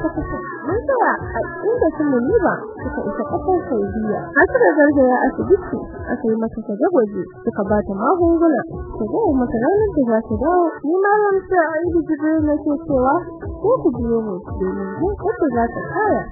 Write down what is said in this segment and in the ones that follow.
Mun tsaya a inda sun ba suka isa ƙasar Saudiya. Har da gargaya asibiti aka yi mata gwaje suka ba ta magunguna. Ta ga mata ranar da za ta dawo. Ni malam sai a yi jibril nake cewa ko ku biyo mu domin jin za ta kaya.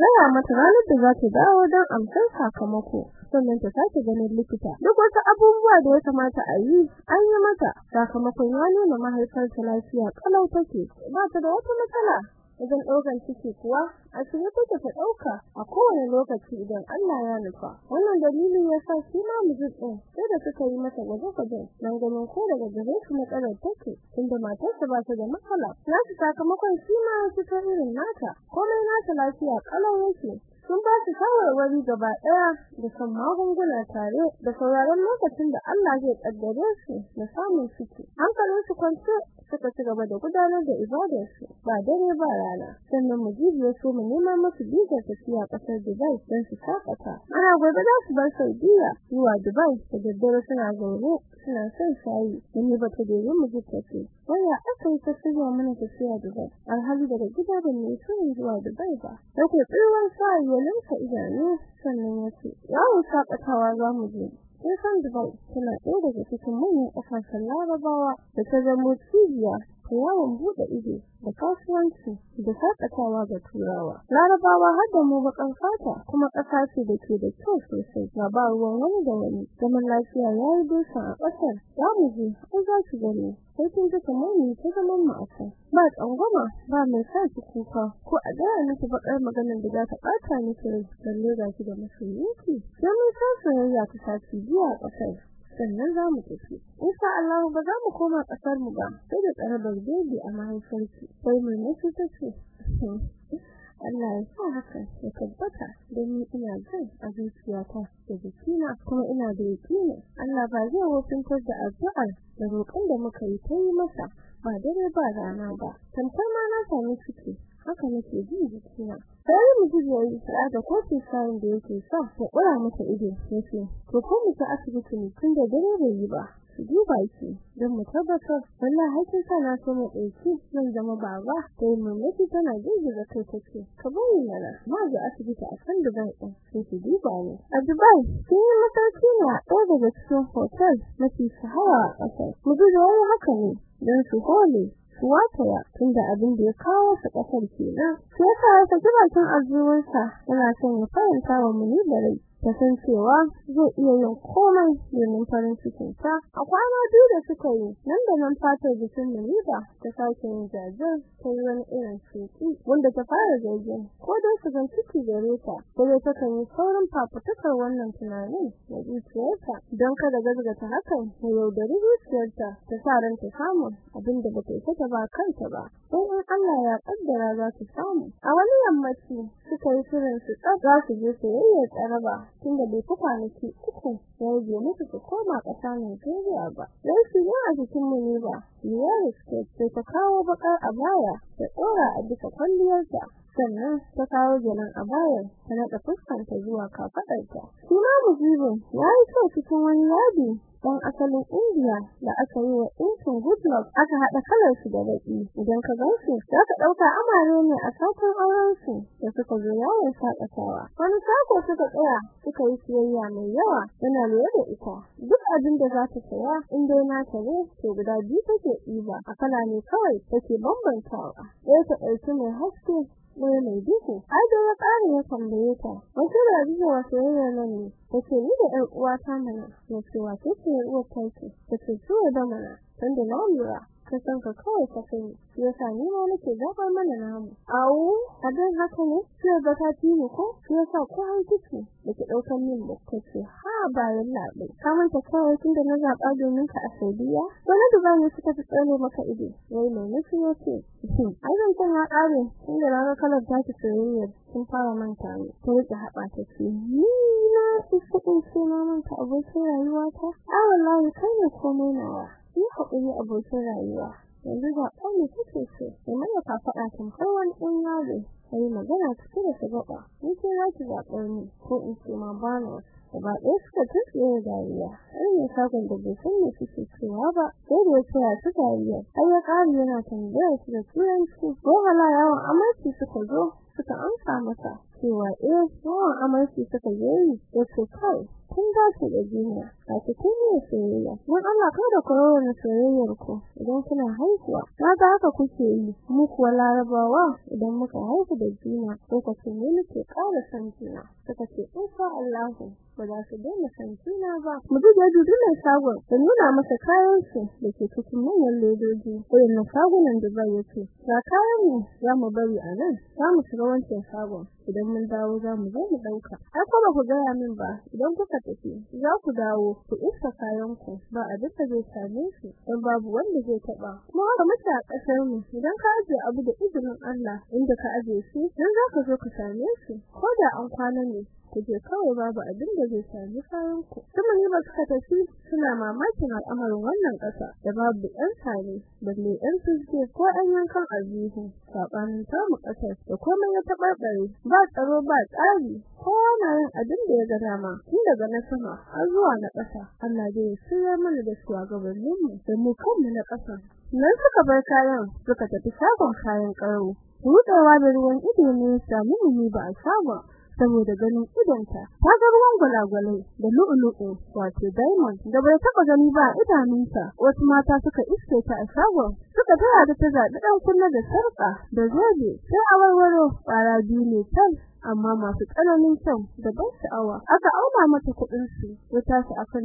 Gaya mata ranar da za ta dawo don amsar sakamako. sannan ta sake ganin likita duk wasu abubuwa da ya kamata a yi an yi mata sakamakon ya nuna mahaifarta lafiya kalau take ba ta da wata matsala idan ɗaukan ciki kuwa a shirye take ta ɗauka a kowane lokaci idan Allah ya nufa. Wannan dalilin ya sa shi ma mijin sai da suka yi masa gwaje-gwaje don ganin ko daga gare shi matsalar take tunda matarsa ba ta da matsala. Nasu sakamakon shi ma ya fito irin nata komai nata lafiya kalau yake. Sun ba su shawarwari gaba ɗaya da san magunguna tare da sauraron lokacin da Allah zai kaddare su da samun ciki. Hankalin su kwance suka ci gaba da gudanar da ibadar su ba dare ba rana sannan mujibi ya so mu nema musu bizar tafiya ƙasar Dubai don su sakata ana gobe za su bar Saudiya zuwa Dubai da daddare suna zaune suna son shayi. Ni ba ta da mu tafi waya yi ta shirya mana tafiya Dubai? Alhali daga gida ban ne son zuwa Dubai ba. Sai tsirwan sai ya idanu sannan ya ce yawon shaƙatawa za mu je. Sai san Dubai tana ɗaya daga cikin manyan ƙasashen Larabawa da ta zama cibiya yawon buɗe ido da kasuwanci da sakatawa ga turawa. Larabawa har da mu bakan fata kuma ƙasa ce da ke da kyau sosai. Ga ba ruwan wani da wani. Zaman lafiya ya yi dusa a ƙasar. Za mu je ko za ki gani. Sai kin ji kamar ni ta zaman mu a ba tsangwama ba mai sa ki kuka. Ko a gaya miki bakar maganar da za ta ɓata miki lalle ga ki da musulunci sai mun san soyayya ta sati biyu a ƙasar. Sannan za mu tafi. Insha Allah ba za mu koma ƙasar mu ba sai da tsarabar baby a mahaifarki. Sai mu nace tace Allah ya sa haka ya tabbata don ni ina jin a zuciyata da jikina kuma ina da yakini Allah ba zai wofintar da addu'ar da roƙon da muka yi ta yi masa ba dare ba rana ba. Tantar ma na sami ciki. Haka nake jin jikina. Sai mu ji yayi sai da kofin sayin da yake sa ta kura mata ido ya ce to ko mu ta asibiti ne tun da dare bai yi ba su duba shi don mu tabbatar wallahi hakin sa na so mu ɗauki zan zama baba. Sai mu mutu tana girgiza kai take ka bari mana ma ga asibiti a kan Dubai din sai su duba ni. A Dubai sai yi mataki ne a ɗaya daga cikin hotel mafi shahara a ƙasar. Mu ji haka ne don su hole wataya tunda abin da ya kawo su ƙasar kenan. Sai ka kira tun azuwarsa yana son ya faranta wa muni da rai. Ta san cewa zai iya yin komai domin farin cikin ta a kwana biyu da suka yi nan da nan fatar jikin Muniba ta sake yin jajir ta yi wani irin tsuki wanda ta fara zargin ko don su gan ciki gare ta sai ta kan yi saurin fafutukar wannan tunanin da zuciyarta. Don kada gazgata hakan ta yaudari zuciyarta ta sa ranta samun abin da bata isa ta ba kanta ba. Sai in Allah ya kaddara za su samu. A wani yammaci suka yi shirin su za su je soyayyar tsaraba. Tunda bai fi kwanaki uku ya rage musu su koma ƙasa Najeriya ba. Su yi a jikin ne ba, Yari sai ta kawo bakar a baya ta tsora a bisa kwalliyarta. sannan ta kawo jalan a bayan ta naɗa fuskanta zuwa kafaɗarta. Shi ma mujibin ya yi kyau cikin wani yadi dan asalin India da aka yi wa ɗinkin Goodluck aka haɗa kalar su da baki idan ka gan su za ka ɗauka amare ne a saƙon auren su da suka zo yawon shaƙatawa wani sako suka tsaya suka yi siyayya mai yawa yana lura da ita. Duk abin da za ta saya in dai na ta ne to guda biyu take ɗiba. A kala ne kawai take bambantawa. Ɗaya ta ɗauki mai haske ɗaya mai duhu ai da ya ƙara ya tambaye ta. Wasu da zuwa soyayya nan ne? Tace ni da ɗan uwata mana. Ya ce wace ce uwar take tace so da mana. Tunda na lura. Ka san ka kawai ka sani. Yasa ni ma nake zabar mana namu. Awu adan haka ne? Sai ga ta tini ko? Yasa ko an kici dake ɗaukan min da kace ha bayan labai kamar ta kawai tunda na zaba domin ka a Saudiya? Wani duba ne suka tsale maka ido. Yayi mai nufi ya ce ai zan san ya kare tunda na ga kalar ta soyayya sun fara manta ne. Ta riƙe haɓa ta ce ni na fi kuɗin ce na manta abokin rayuwata? A wallahi kai ne komai nawa. Yi haƙuri abokin rayuwa. Yanzu ga ƙwani kake so ya ka faɗa tamkar wani ɗan yaro. Sai magana cike da shagaba ni ce za ki zaɓar ni ko in ce ma bana gaba ɗaya suka tutsiye da dariya. Har ne saƙon da bai san me suke cewa ba sai da ya tsaya su dariya. Har ya ƙari yana tambayar su da turanci. Ko hala yawan amarci suka zo suka amsa masa cewa eh yawan amarci suka yi. Ya ce kai kun dace da duniya a cikin ne soyayya. Don Allah kada ku rawana soyayyar ku idan kuna haihuwa. Kaga haka kuke yi. Mu kuwa larabawa idan muka haihu da juna ko ka ce ne muke ƙara san juna. Suka ce insha Allah ba za su daina san juna ba. Mu ji da dudu mai shagon da nuna masa kayan su da ke cikin manyan ledoji. Irin na shagunan da bai yake ga kayan mu za mu bari a nan. Za mu shiga wancan shagon. Idan mun dawo za mu zo mu ɗauka ai kuma ku gaya min ba idan kuka tafi. Za ku dawo ku isa kayan ba a duka zai same shi dan babu wanda zai taba kuma haka muke a ƙasar mu idan ka aje abu da izinin Allah inda ka aje shi dan za ka zo ka same shi. Ko da an kwana ne kuje kawai babu abin da zai sami kayan ku kuma ne ba suka tafi suna mamakin al'amarin wannan ƙasa da babu ɗan sare balle ɗan tuzge ko ɗan yankan azihu sabanin tamu ƙasar da komai ya tabarbare ba tsaro ba tsari kowa na yin abin da ya ga dama tun daga na sama har zuwa na ƙasa. Allah zai shirya mana da shugabannin mu da mu kanmu na ƙasa. Nan suka bar kayan suka tafi shagon kayan karo Rudewa da ruwan ido ne samu mu ba a shagon saboda ganin idonta. Ta ga ruwan gwalagwalai da lu'ulu'u wato diamond da bai taba gani ba idanunta. Wasu mata suka iske ta a shagon suka taya da ta zaɓi ɗan kunna da sarƙa da zobe sai awarwaro ƙwara biyu ne can amma masu tsananin kyau da ban sha'awa. Aka auna mata kuɗin su ya tashi akan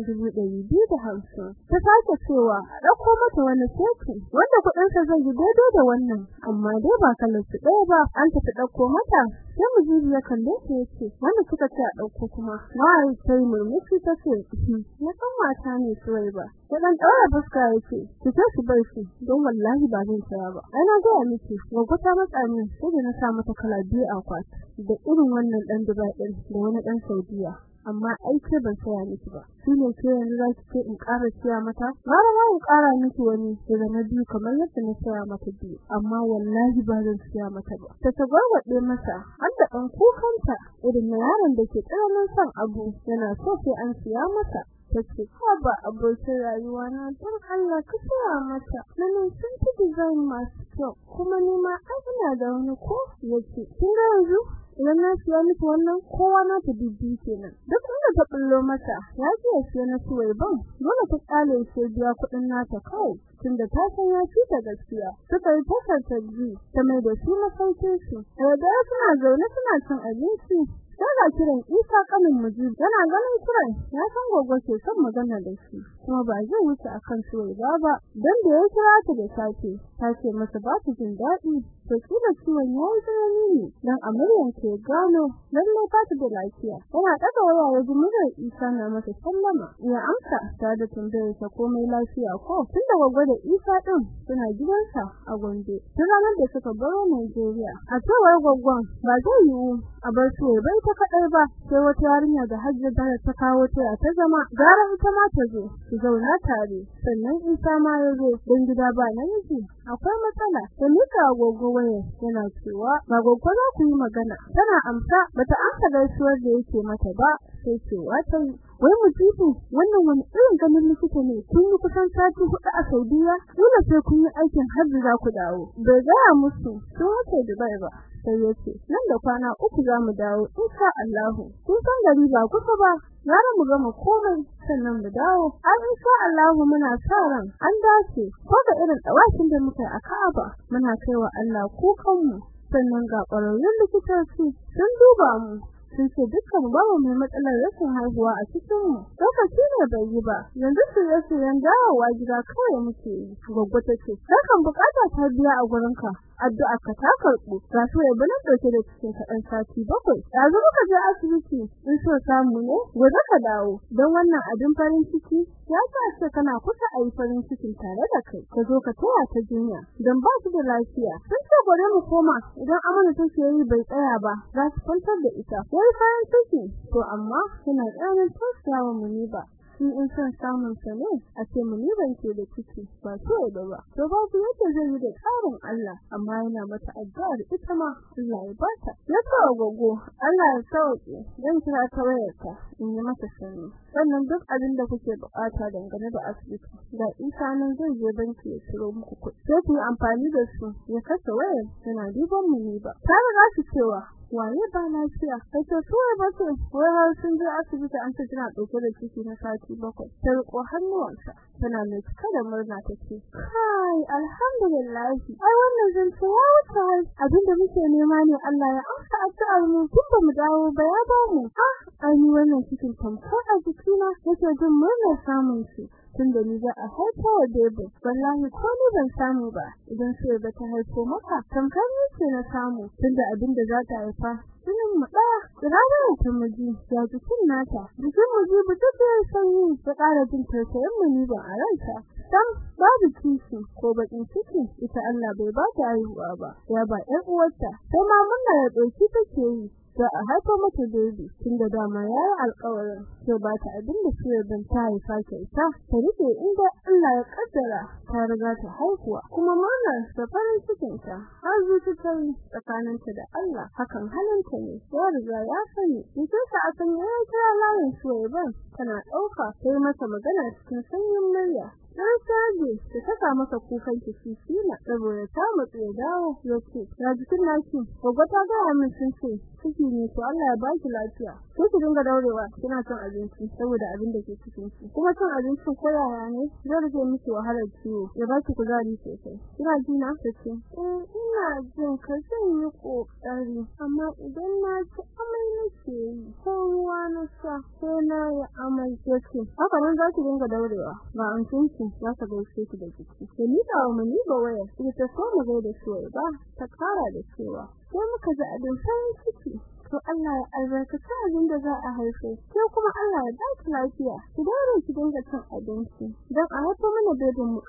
hamsin. Ta sake cewa ɗauko mata wani seti wanda kuɗin sa zai yi daidai da wannan amma dai ba kallon su ɗaya ba. An tafi ɗauko mata sai mujibi ya kalle ta ya ce wanda suka ce a ɗauko kuma? Wai sai murmushi ta ce ya san mata ne suwai ba. Ya dan ɗaura fuska ya ce ki ce su bai shi don wallahi ba zan tsaya ba. Ana ga miki gogo ta matsa sai na sa mata kala biyu a kwati da irin wannan dan Dubai din da wani dan Saudiya. Amma aike ban saya miki ba. Shine ke yanzu za ki ce in ƙara siya mata? Gara ma in ƙara miki wani daga na biyu kamar yadda na saya mata biyu. Amma wallahi ba zan siya mata ba. Ta tabarwade masa har da ɗan kukanta. Irin na yaron da ke tsananin son abu yana so sai an siya masa. Tace ba abokin rayuwa na don Allah ka tsaya mata. Nan sun ci design masu kyau kuma ni ma ina da wani ko ya ce kin ga yanzu? Idan na siya miki wannan kowa na ta bibbi kenan. Duk inda ta bullo mata ya ce ya siya na suwai ban dole ta kale shi biya kuɗin nata kawai tunda ta san ya ci ta gaskiya. Suka yi tasar tabbi ta mai da shi masaukin su da suna zaune suna cin abinci. Yana kiran Isa kanin Mujib yana ganin kiran. Ya san gogo ke son magana da shi kuma ba zai wuce akan soyayya ba ba. Dan da ya kira ta da safe ta ce masa ba ta jin daɗi. To kila ciwon ya yi tsanani ne dan amaryan ke gano lalle ba ta da lafiya. Yana daga waya ya ji Isa na masa sallama. Ya amsa ta da tambayar sa komai lafiya ko? Tunda gogo da Isa din suna gidansa a Gombe. Tun ranar da suka baro Najeriya. A cewar gogon ba zai yiwu a bar su bai ta kadai ba sai wata yarinya da Hajji da ta kawo ta ta zama. Gara ita ma ta zo su zauna tare. Sannan Isa ma ya zo dan gida ba namiji akwai matsala. Da mika gogo waya yana cewa ba gogo za ku yi magana. Tana amsa bata amsa gaisuwar da yake mata ba sai cewa ta wai mutubu wannan wani irin ganin likita ne? Kun yi kusan sati huɗu a Saudiya dole sai kun yi aikin hajji za ku dawo. Bai gaya musu sun wuce Dubai ba sai ya ce nan da kwana uku za mu dawo insha Allah kun san gari ba kusa ba Yara mu gama komai. Sannan mu dawo. An insha Allah muna sa ran an dace. Ko da irin tsawakin da muka a Ka'aba muna kaiwa Allah kukan mu sannan ga ƙwararrun likitoci sun duba mu sun ce dukkan babu mai matsalar rashin haihuwa a cikin mu lokaci ne bai yi ba yanzu su yasu yan dawowa gida kawai muke yi. Goggo tace kan buƙata ta biya a gurinka. Addu'a ka ta karbu ga so ya bana ɗauke da cikin kadan sati bakwai. Yanzu muka je asibiti in so samu ne gobe ka dawo. Don wannan abin farin ciki ya sa ce kana kusa a yi farin cikin tare da kai. Ka zo ka taya ta jinya. Don ba su da lafiya. Sun ce gore mu koma. Idan amana take yi bai tsaya ba za su kwantar da ita. Yayi farin ciki. To amma suna tsananin tausayawa mu ne ba. Shi in san samun sa ne a ce muni ban ce da ciki ba so da ba. To babu yadda zai yi da tsarin Allah amma yana mata addu'ar ita ma Allah ya bata ya kawo gogo Allah ya sauke dan kira ta wayarta in yi mata sani sannan duk abin da kuke buƙata dangane da asibiti da isa nan zai je banki ya ciro muku kuɗi. Sai ku amfani da su ya kasa wayar yana duban mu ne ba. Ta riga su cewa waye ba lafiya? Kace suwa ba ce wai har sun je asibiti an ce tana ɗauke da ciki na sati bakwai. Ta riko hannuwansa tana mai cika da murna tace kai alhamdulillah. Ai wannan zan ce ya wuce abin da muke nema ne Allah ya amsa addu'ar mu. Tun ba mu dawo ba ya ba mu. Ah ai wannan cikin tamkar a jikina yake jin murnar samun shi. Tunda ni za a haifa wa bebe wallahi ko ni ban samu ba. Idan sai ba ta haifo maka tamkar ni ce na samu tunda abin da za ta haifa sunan mu ɗaya kirara ta miji ya jikin nata. Jikin miji bu ta sanyi ta ƙara jin tausayin mu ni ba a ranta. Sam babu kishi ko bakin ciki ita Allah bai ba ta haihuwa ba ya ba ɗan uwarta. Sai ma munna ya ɗauki take yi. Za a haifa mata baby tunda dama ya yi alƙawarin sai ba ta abin da shi ban ta haifa ta ita ta riƙe inda Allah ya kaddara ta riga ta haihuwa. Kuma mana da farin cikin ta har zuci ta yi tsakaninta da Allah hakan halinta ne ya riga ya sani. Idan ta akan ya kira layin Suwaiban tana ɗauka sai masa magana cikin sanyin murya. Sai caje ta saka masa kukan kishi na saboda ta mutu ya dawo ya ce ya jikin naki. Gogo ta ga min sun ce ciki ne to Allah ya baki lafiya. Ko ki dinga daurewa kina cin abinci saboda abin da ke cikin ki. Kuma cin abinci ko yaya ne zai rage miki wahalar ciwo ya baki kuzari sosai. Kina ji na? Tace eh ina jin ka zan yi ƙoƙari amma idan na ci amai nake yi ko ruwa na sha sai na yi amai ya ce haka nan za ki dinga daurewa ba an tunki za ka gaishe ki da jiki sai ni da mu ni ba waya ita so mu gaida shi ba ta kara da cewa sai muka ji abin farin ciki. To Allah ya albarkaci abin da za a haife sai kuma Allah ya baki lafiya. Ki daure ki dinga cin abinci. Dan a haifo mana bebin mu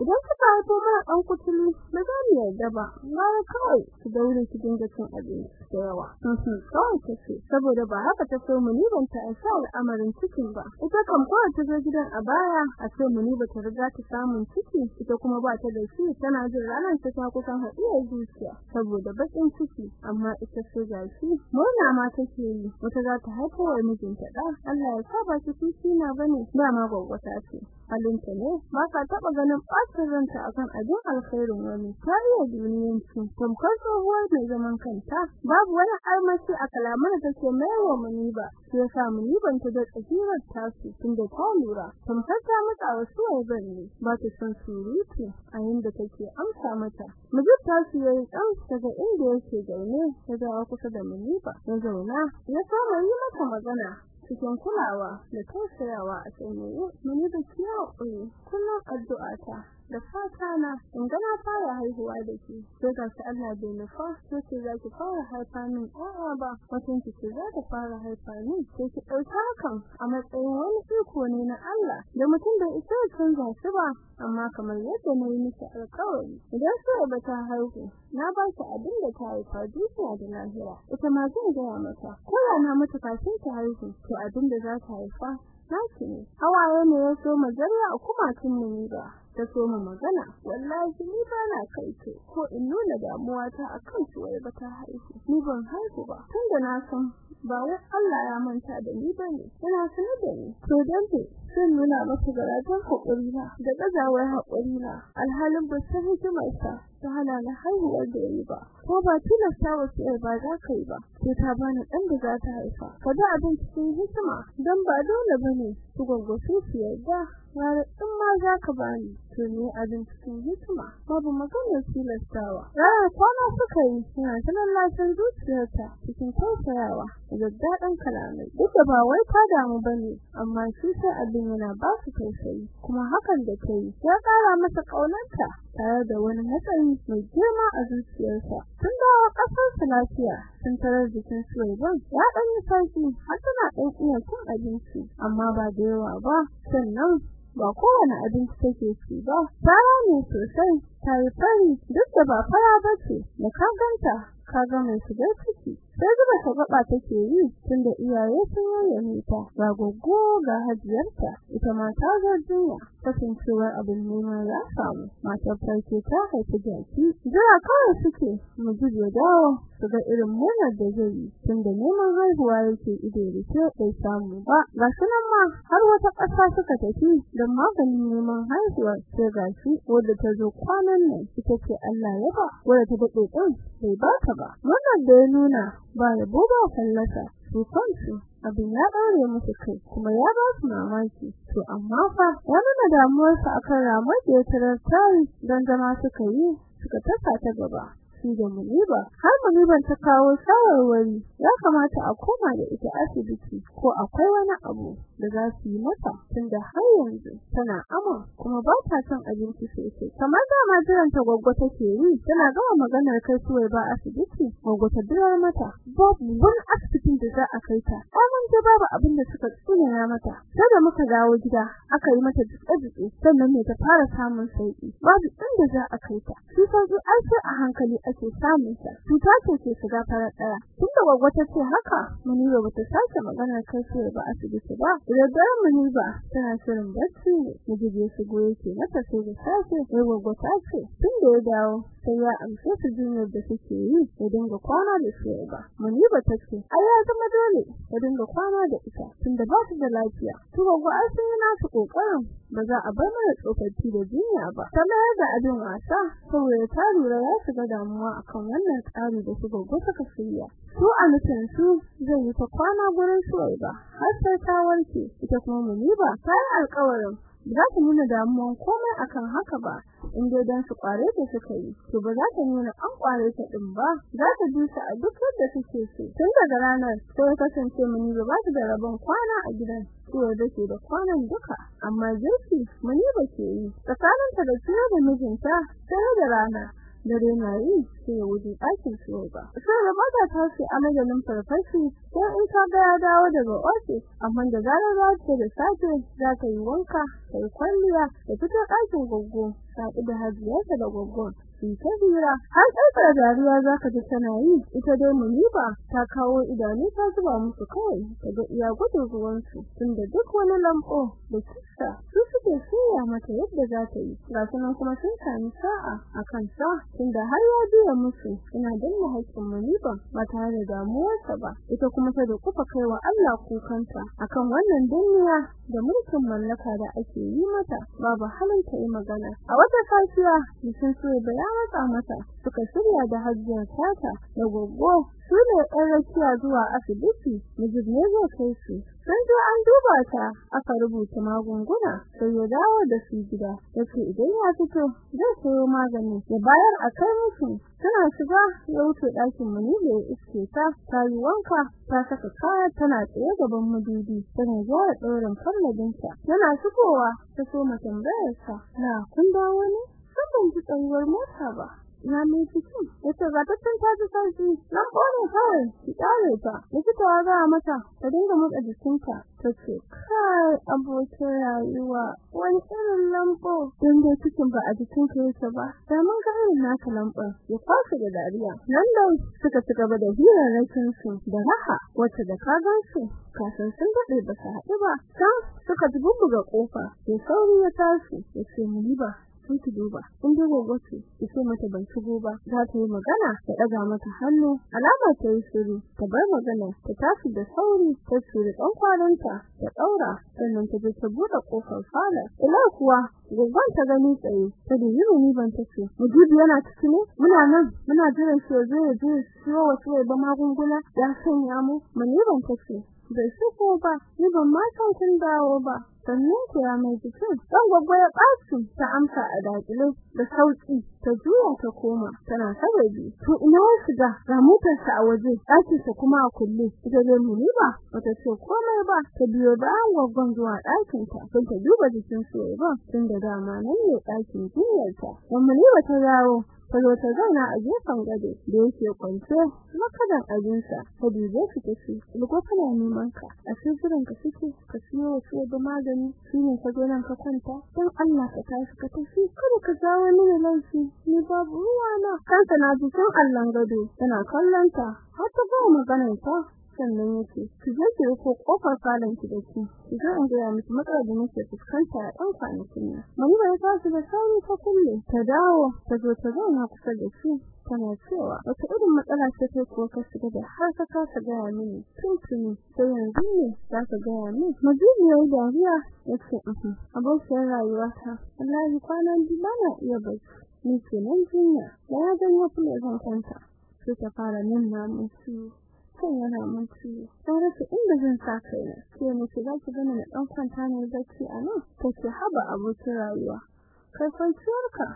idan kika haifo mana dan kutuli ba za mu yarda ba. Na kawai ki daure ki dinga cin abinci da yawa. Kawai kace saboda ba haka ta so mu ni ban ta aisha al'amarin cikin ba. Ita kam ko ta zo gidan a baya a ce mu ni ba ta riga ta samun ciki ita kuma ba ta da shi tana jin ranar ta ta kusan haɗiyar zuciya. Saboda bakin ciki amma ita so gashi murna ma take yi wata za ta haifa wa mijinta da Allah ya saba ki kishi na ba ne dama gwaggwata ce. Halinta ne ba ka taba ganin bacin ranta akan abin alkhairin wani. Ta iya duniyanci tamkar tsohuwar mai zaman kanta. Babu wani armashi a kalaman da take maiwa muni ba sai sa muni ban ta da tsakirar tasu tunda ta lura. Tamkar ta matsa wasu wai ne ba ta san surutu a inda take amsa mata. Miji ta su yayi dan daga inda yake zaune ya dawo kusa da muni ba ya zauna ya samu yi mata magana. Cikin kulawa da tausayawa a tsaye muni da kiyawa kullum addu'ata. Da fata na in ga na fara haihuwa da ke sai ga shi Allah bai nufa sai za ki fara haifa min a'a ba. Wacin ki ce za ta fara haifa min sai ki ɗauka hakan a matsayin wani iko ne na Allah. Da mutum bai isa canza shi ba amma kamar yadda na yi miki alƙawari idan sai ba ta haihu na ba ki abin da ta haifa duniya da lahira. Ita ma zan gaya mata ko na mata kafin ta haihu to abin da za ta haifa naki ne. Hawaye ne ya so mazariya a kumatun ne ba. Ta so mu magana. Wallahi ni ba na kaito ko in nuna damuwa ta akan suwai ba ta haihu. Ni ban haihu ba. Tunda na san ba wai Allah ya manta da ni ba ne yana sanar da ni. To dan ce sun nuna masa garajen haƙuri na da gazawar haƙuri na alhalin ba san hikimarsa ta hana na haihuwar da yi ba ko ba tilasta wa sai ba za ka yi ba sai ta bani dan da za ta haifa ka da abin cikin hikima dan ba dole ba ne su gwagwasu su yarda Rana in ma za ka bani to ne abin cikin hikima babu maganar tilastawa rana kwana suka yi suna sanar lafiyar zuciyarta cikin tausayawa da daɗin kalamai duk da ba wai ta damu ba ne amma shi sai abin yana ba su tausayi kuma hakan da ta yi ya ƙara masa ƙaunarta。Tare da wani matsayi mai girma a zuciyarsa. Tun dawo ƙasar lafiya sun tarar jikin Suwaiban ya ɗan yi sauƙi har tana ɗan iya cin abinci amma ba da yawa ba. Sannan ba kowane abinci take ci ba. Fara ne sosai. Ta yi fari duk da ba fara ba ce da ka ganta ka ga mai shigar ciki. Sai zuba shagaba take yi tunda iyaye sun yayyane ta. Ga goggo ga hajiyarta ita ma ta ga jinya. Kasancewar abin nema ya samu. Matar farke ta haifi jaki. Jira kawai suke mu ya dawo su ga irin murnar da zai yi. Tunda neman haihuwa yake ido riƙe bai samu ba. Ga sunan ma har wata ƙasa suka tafi don maganin neman haihuwa sai gashi wadda ta zo kwanan nan ita ce Allah ya ba wadda ta daɗe din bai ba ta ba. Wannan da ya nuna ba yabo ba fallasa su kansu abin ya ɗaure musu kai kuma ya ba su mamaki. To amma fa ya nuna damuwarsa akan ramar da ya tarar tari don zama suka yi suka tasa ta gaba. Shi da muniba har muniban ta kawo shawarwari ya kamata a koma da ita asibiti ko akwai wani abu. Da za su yi mata tunda har yanzu tana ama kuma ba ta son abinci sosai. Kamar da ma jiran ta goggo take yi tana gama maganar kai suwai ba asibiti goggo ta birar mata. Babu wani asibitin da za a kai ta. Mun je babu abin da suka tsunaya mata. Sai da muka dawo gida aka yi mata jike-jike sannan ne ta fara samun sauƙi babu inda za a kai ta. Shi fa ai sai a hankali ake samun ta. Cuta ce ke shiga farar ɗaya tunda goggo ta ce haka muniba bata sake maganar kai suwai ba asibiti ba. Da daren muniba tana shirin bacci ya shigo yake mata sai da sai goggo ta ce tun da ya dawo sai ya amsa su jinyar da suke yi ya dinga kwana da su ba. Muniba ta ce ai ya zama dole ya dinga kwana da ita tunda ba su da lafiya. To ai sai yana su ƙoƙarin ba za a bar mana tsofaffi da jinya ba. Ta mayar da abin wasa saboda ta lura ya shiga damuwa akan wannan tsari da su goggo suka shirya. Su a nufin su zai yi ta kwana gurin suwai ba har sai ta warke ita kuma muniba ta alƙawarin za ta nuna damuwan komai akan haka ba in dai dan su kware ta suka yi. To ba za ta nuna an kware ta din ba za ta su a duk yadda suke so. Tun daga ranar sai kasance muni ba ta da rabon kwana a gidan kuwa da ke da kwanan duka. Amma girki muni ba ke yi tsakaninta da ciwo da mijinta sai da rana. Dare na yi sai ya wuce ɗakin suwa ba. Sai da ba da ta ce a majalin farfashi sai in ka ga ya dawo daga ofis amma da zarar za ta da safe za ta yi wanka ta yi kwalliya da fito ɗakin goggo sa'i da hajiyarta da goggon su ta hira har tsakar dariya za ka ji tana yi. Ita dai muniba ta kawo idanu ta zuba musu kawai. Daga iya gudun ruwansu tunda duk wani lambo da kissa su suke shirya mata yadda za ta yi. Ga sunan kuma sun sami sa'a a kan sa tunda har ya biya musu. Ina danna haƙƙin muniba ba tare da damuwarsa ba. Ita kuma ta da kufa kaiwa Allah kukanta akan wannan duniya da mulkin mallaka da ake yi mata. Babu halin ta yi magana. A wata safiya sun so ya matsa mata suka shirya da hajjiyar tata da goggo. Su ne ɗan rakiya zuwa asibiti mijin ne zai kai su. Sun je an duba ta aka rubuta magunguna sai ya dawo da su gida. Yace idan ya fito zai sayo magani. Ya bayar a kai musu. Tana shiga ya wuce ɗakin mu ne da ya iske ta. Ta yi wanka ta saka kaya tana tsaye gaban madubi tana zuwa ɗaurin kallabinta tana shigowa ta so tambayarsa na kun dawo ne? Ban ji tsayuwar mota ba. Na mai cikin ya ce ga tattan ta ji sauƙi nan bone kawai ki kare ta. Likita ya ga mata ta dinga motsa jikinta. Tace kai abokin rayuwa wani irin lambo. Don da cikin ba a jikin ka ba. Da mun ga irin naka lambar ya kwasa da dariya. Nan da suka ci gaba da hirarrakin su da raha wacce da ka gan su kasan sun daɗe ba su haɗu ba. Can suka ji bubbuga ƙofa sai sauri ya tashi ya ce mu ba. Sai ki duba. In dai gogo ki mata ban shigo ba. Za ta yi magana ta daga mata hannu. Alama ta yi shiru ta bar magana ta tafi da sauri ta tsiri dan kwananta ta daura sannan ta je ta buɗe ƙofar fara ila kuwa gogon ta gani tsaye ta da yi ni ban ta ce mujibi yana ciki ne? Muna nan muna jiran shi ya zo ya je siyo wasu ba magunguna ya sanya mu. Mun ban ta ce bai shigo ba ni ban ma san kin dawo ba. Sannan kira mai jikin dan gwaggo ya ɓaci ta amsa a daƙile da sauƙi ta juya ta koma tana sababi to ina ya shiga? Ga motarsa a waje ɗakin sa kuma a kulle. Ita dai mu ba bata ce komai ba ta biyo bayan gwaggon zuwa ɗakin ta don ta duba jikin su ba tun da dama ne ɗakin jinyarta. Dan mu ta dawo ta zo ta zauna a gefen gado da yake kwance makadan abinsa ta dube shi ta ce lugo kana neman ka. A cikin ka suke ka siyo wasu da magani shine ka zo nan ka kwanta. Dan Allah ka tashi ka tafi kada ka jawo mini laifi ni babu ruwa na. Kanka na jikin Allah gado tana kallon ta har ta ga maganar ta. Sannan yake ki je ki ko ƙofar falon ki dake ki ga an ga miki matsalar da nake fuskanta a dan kwanakin nan. Mani ba ta su da sauri ta kulle ta dawo ta zo ta zauna kusa da shi tana cewa wata irin matsala ce ta ko ka shiga da har ka kasa gaya mini tuntuni sai yanzu ne za ka gaya mini majiyar dariya ya ce uhu abokiyar rayuwata wallahi kwanan biyu bana iya bacci ni ke nan jinya da ya kuma zan kwanta. Sai ta fara nuna min ciwo kan yana mun ciwo sai rasa inda zan sa kaina sai mu shiga ki gani na dan kwanta ne bacci a nan take haba abokin rayuwa kai kwanciyarka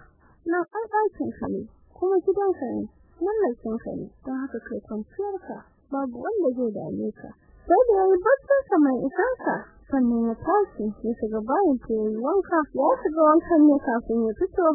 na an aikin ka ne kuma gidanka ne mallakin ka ne don haka kai kwanciyarka babu wanda zai dame ka sai da yayi baccin sa mai isanka sannan ya tashi ya shiga bayan ta yi wanka ya shiga wankan ne kafin ya fito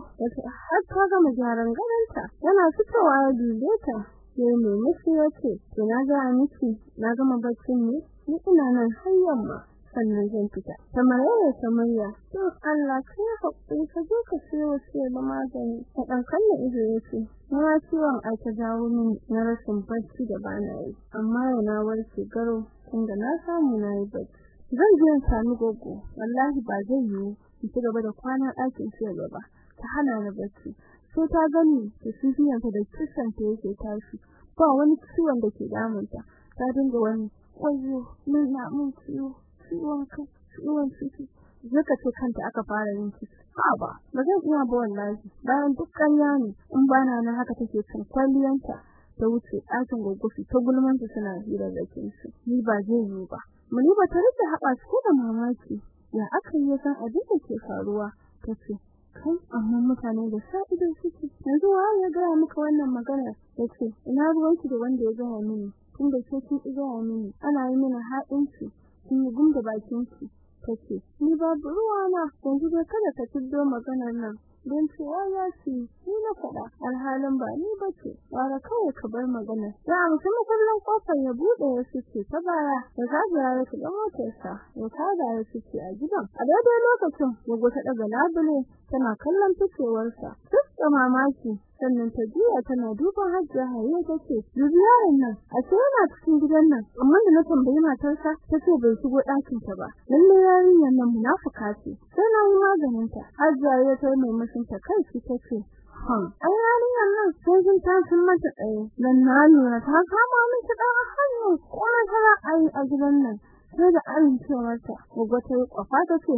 har ta gama gyaran garanta yana fitowa ya dube ta sai ne miki ya ce to na ga miki na gama baccin ne ni ina nan har yamma sannan zan fita. Kamar yaya samayya to Allah kai haƙuri ka je ka siyo sai da magani. Ka dan kalle ido ya ce na ciwon ai ta dawo min na rashin bacci da bana yi. Amma yana warke garo tunda na samu na yi bacci. Zan je in sami gogo wallahi ba zai yiwu in ci gaba da kwana ɗakin ci gaba ta hana ni bacci. Sai ta gani da sifiyanta da kisanta yake tashi ba wani ciwon da ke damunta ta dinga wani kwayo mun na mun ciwo ciwon kai ciwon ciki zaka ce kanta aka fara yin ciki ba ba zan iya ba wallahi bayan duk ƙarya ne in bana nan haka take cin kwalliyanta ta wuce ɗakin gogofi ta gulmanta suna hira da kinsu ni ba zai yi ba muni ba ta riƙe haɓa su da mamaki ya aka yi san abin da ke faruwa tace kai amma mutane da sa'ido suke. Yanzu wa ya ga muka wannan magana ya ce ina ruwanki da wanda ya gaya mini tunda ke kin gaya mini. Ana yi mini haɗinki kin yi gumda bakin ki tace ni babu ruwana. Yanzu dai kada ka tiddo maganar nan. Don cewa ya ce ni na faɗa alhalin ba ni bace wara kawai ka bar magana ya mutum kullun ƙofar ya buɗe ya fice ta baya da zagaya ya shiga motarsa ya tada ya fice a gidan. A daidai lokacin gogo ta daga labule tana kallon ficewarsa. Duk da mamaki. Sannan ta juya tana duban hajjia haye tace dubiyarin nan a ce yana cikin gidan nan. Amma da na tambayi matarsa tace bai shigo ɗakin ta ba. Lalle yarinyar nan munafuka ce. Sai na yi maganin ta hajjia ya ta mai mashin ta kai shi tace han ai yarinyar nan sai jin ta sun mata tsaye dan na lura ta kama min ta dan hannu. Kuma tana ai a gidan nan. Sai da amincewarta gogo ta yi kwafa tace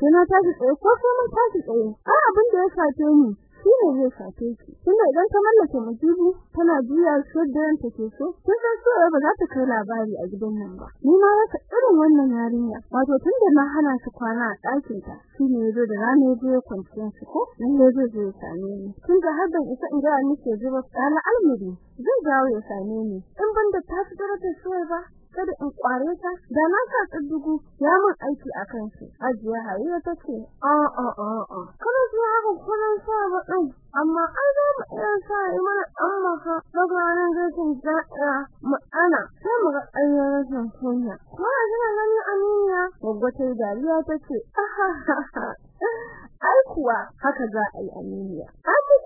sai na tashi tsaye ko sai mun tashi tsaye. Ai abin da ya sace ni shi ne zai sace ki. Kuma idan ka mallake mujibu tana juya su da ranta ke so kin san so ba za ta kai labari a gidan nan ba. Ni ma rasa irin wannan yarinya. Wato tunda na hana shi kwana a ɗakin ta shi ne ya zo da rana ya zo ya kwanciya shi ko? Nan ne zai zo ya same ni. Kin ga har ban isa in ga miki zuba kana almudi zai dawo ya same ni. In ban da ta fi darajar soyayya ba kada in kware ta da na sa tsaddugu ya mun aiki akan shi. Ajiya hariya tace a a a a. Kana ji haka kullun sa ba din amma ai da mu iya sa yi mana amma ka daga ranar gashin za a mu ana sai mu ga ayyukan kunya. Kuma kina ganin aminiya goggo ta dariya tace ai kuwa haka za a yi aminiya.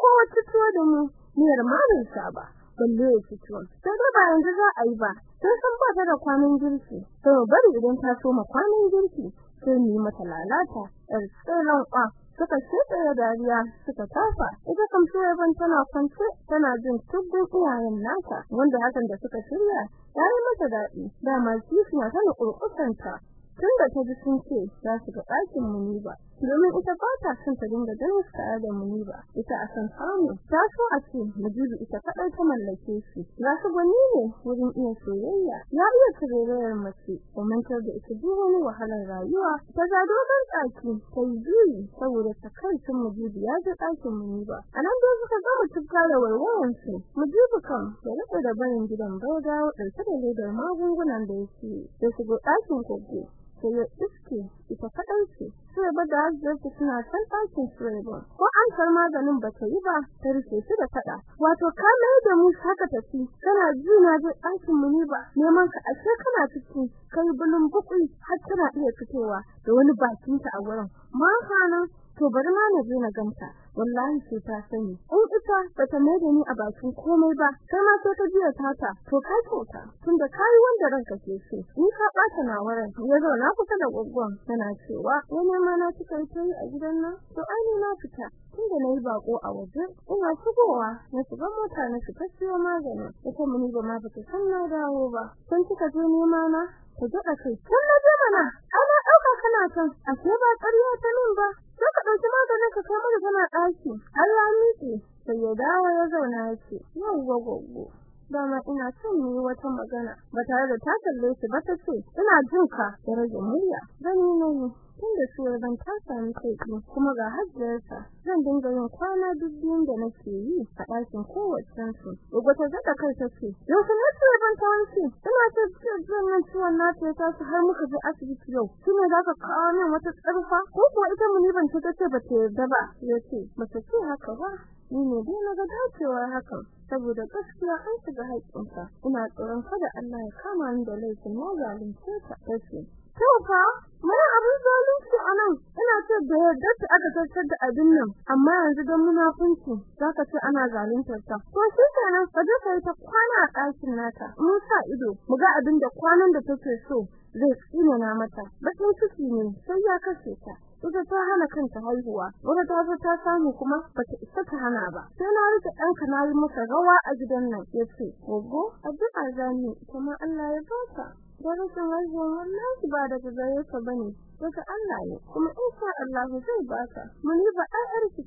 Ko wata tuwa da mu miyar malin sa ba. Balle ya fito sai ba yanzu za a yi ba sai san ba ta da kwanan girki. To bari idan ta so ma kwanan girki sai ni mata lalata yar tsiran kwa. Suka shebe da dariya suka tafa. Ita kam sai ban tana kwance tana jin tubbin iyayen nata wanda hakan da suka shirya yayi mata daɗi dama kishiya tana kurkusanta tunda ta ji sun ce za su ga ɗakin muniba domin ita ba ta son ta dinga ganin su tare da muniba ita a san samu. Ta so a ce mujibu ita kadai ta mallake shi. Za su gwani ne wurin iya soyayya. Ya iya tsirewar mace da mantar da ita duk wani wahalar rayuwa. Ta ga dogon tsaki ta yi juyi saboda ta kai sun mujibu ya ga ɗakin muniba a nan dai suka gama tukka da warwaran su. Mujibu kan ya riƙe da barin gidan dawo ɗauke da ledar magungunan da yake da shigo ɗakin kogo sai ya iske ita kaɗai ce. Sai ba da hajjarta suna san ɗakin Suwaiba ko an sar maganin ba ta yi ba ta riƙe shi da faɗa. Wato ka mai da mu haka tafi kana ji na je mu ne ba. Neman ka ashe kana ciki. Kai bulun bukui har tana iya fitowa da wani bakinta a wurin. Ma kana to bari ma na je na ganta wallahi sai ta sani. In ita bata mai da ni a bakin komai ba sai ma sai ka jiya tata. To ka kyauta tunda kai wanda ranka ke so. In ka bata na wurin ya zo na kusa da gwaggwan tana cewa wani ma na cika yi a gidan nan? To ai ni na fita tunda na yi bako a waje. Ina shigowa na shiga mota na fita siyo magani. Ita muni ba ma bata san na dawo ba. Sun kika je nema na ta gaba kai. Kun na je mana. Ana ɗauka kana san ashe ba ƙarya ta min ba. Sai ka ɗauki maganin ka kai mana tana daki har ya sai ya dawo ya zauna ya ce yau gogo dama ina son yi wata magana. Ba tare da ta kalle shi ba ta ce ina jin ka. Da rage murya. Gani ne tunda su ban ta sami kai kuma ga hajjarsa zan dinga yin kwana dubbin da nake yi a ɗakin kowace su ugo ta zaka kai ta ce yau kuma ce ban ta wanci ina ta jin nan ciwon na ta ta har muka je asibiti yau. Kina zaka kawo min wata tsarfa? Ko kuwa ita mun ban ta ce ba ta yarda ba ya ce ta ce haka ba. Ni ne dai na ga hakan saboda gaskiya an shiga haƙƙinsa ina tsoron kada Allah ya kama ni da laifin na zalunce ta tace to fa mai abin zalunci a nan ina ce da yadda aka tattar da abin nan amma yanzu don munafunci zaka ce ana zaluntar ta to shi kenan ka je kai ta kwana a ɗakin nata mun sa ido mu ga abin da kwanan da take so zai tsina na mata bakin ciki ne sai ya kashe ta ita ta hana kanta haihuwa wanda ta zo ta samu kuma bata isa ta hana ba. Sai na riƙe ɗanka na yi masa rawa a gidan nan ya ce gogo addu'a zani kuma Allah ya baka da rashin haihuwa wallahi ba daga gare ka ba ne daga Allah ne kuma insha Allah zai baka mun yi ba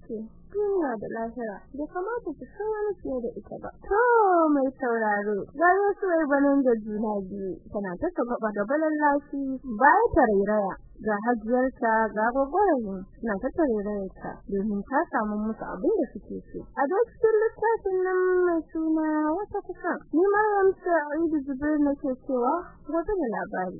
ce. Duniya da lahira. Da kamata ki san wani fiye da ita ba. To mai sauraro ga wasu wai banan da juna biyu tana ta gaba da balan lafi ba ta rairaya. Ga hajiyarta ga gogoyin na ta tarerayarta domin ta samu musu abin da suke so. A cikin littafin nan mai suna wata kusa ni ma yamsa Aidu Zubair nake cewa gobe da labari.